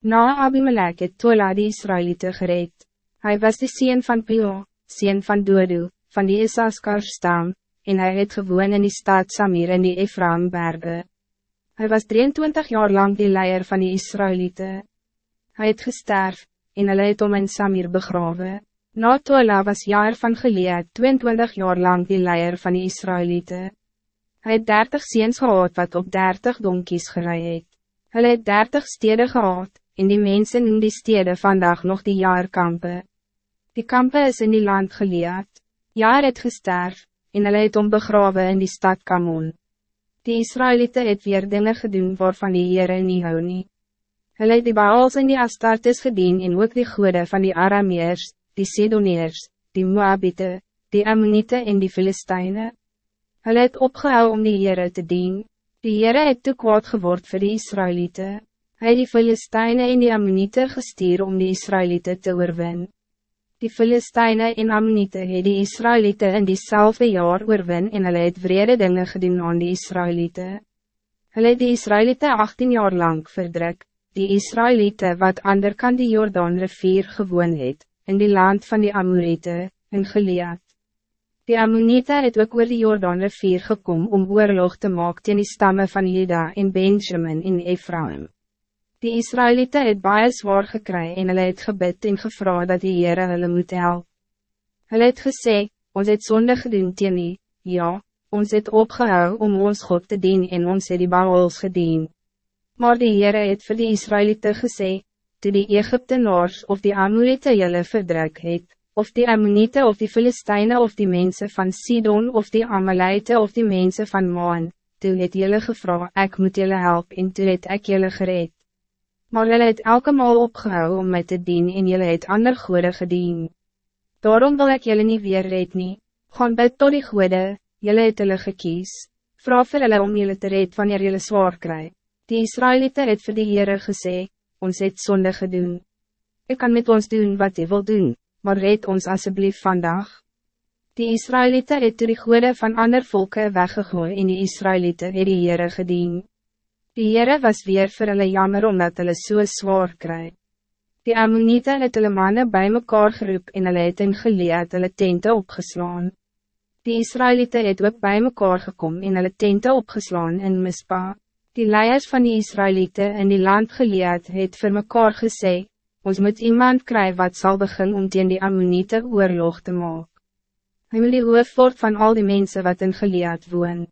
Na Abimelech het Tola die Israëlieten gereed. Hij was de sien van Pio, sien van Dodo, van die Isaskar stam, en hij het gewoon in die stad Samir in die Ephraimberge. Hij was 23 jaar lang die leier van die Israëlieten. Hij het gesterf, en hulle het om in Samir begraven. Na Tola was jaar van geleed 22 jaar lang die leier van die Israëlieten. Hij het 30 ziens gehad wat op 30 donkies gerei het. Hulle het 30 steden gehad, en die mensen in die steden vandaag nog die jaarkampen. Die kampen is in die land geleerd. Jaar het gesterf, en hulle het om begraven in die stad Kamon. Die Israëlieten het weer dingen gedoen waarvan die Heere nie hou nie. Hulle het die Baals in die Astartes gedien en ook die goede van die Arameers, die Sidoneers, die Moabite, die Ammonite en die Filistijnen. Hulle het opgehou om die Heere te dien. Die Heere het te kwaad geword vir die Israëlieten. Hij die Filistijnen en die Ammonite gestuur om die Israëlieten te oorwin. Die Filistijnen en Ammonite het die Israëlieten in diezelfde jaar oorwin en hulle het vrede dinge gedoen aan die Israëlieten. Hulle het die Israëlieten 18 jaar lang verdruk, die Israëlieten wat ander kan die Jordaan rivier gewoon het, in die land van die Amorite, in Gilead. Die Ammonite het ook oor die Jordaan rivier gekom om oorlog te maak teen die stammen van Juda en Benjamin in Ephraim. Die Israëlieten het baie zwaar gekry en hulle het gebid en gevra dat die Heere hulle moet help. Hulle het gesê, ons het zonde gedoen teen nie, ja, ons het opgehou om ons God te dien en ons het die Baals gedien. Maar die Heere het vir die Israëlieten gesê, toe die Egyptenaars of die Amorite julle verdruk het, of die Ammonite of die Filistijnen of die mensen van Sidon of die Amalite of die mensen van Maan, toe het jylle gevra, ek moet jylle help en toe het ek jylle gereed. Maar jylle het elke maal opgehou om mij te dien en jylle het ander goede gedien. Daarom wil ek jylle nie weer red nie, gaan bid tot die goede, jylle het jylle gekies, vraag vir jylle om jylle te red wanneer jylle zwaar kry. Die Israëlieten het vir die Heere gesê, ons het zonde gedoen. Ik kan met ons doen wat hy wil doen maar red ons alsjeblieft vandaag. Die Israëlieten het die goede van ander volken weggegooi en die Israëlieten het die Heere gedien. Die Heere was weer vir hulle jammer omdat hulle so zwaar kry. Die Ammonite het hulle manne bij mekaar geroep en hulle het in geleed hulle tente opgeslaan. Die Israëlieten het ook bij mekaar gekom en hulle tente opgeslaan in Mispa. Die leiers van die Israëlieten in die land geleed het vir mekaar gesê, ons moet iemand krijgen wat zal beginnen om tegen die Ammonite oorlog te maken. Hij wil die hoofd van al die mensen wat in geleerd woon.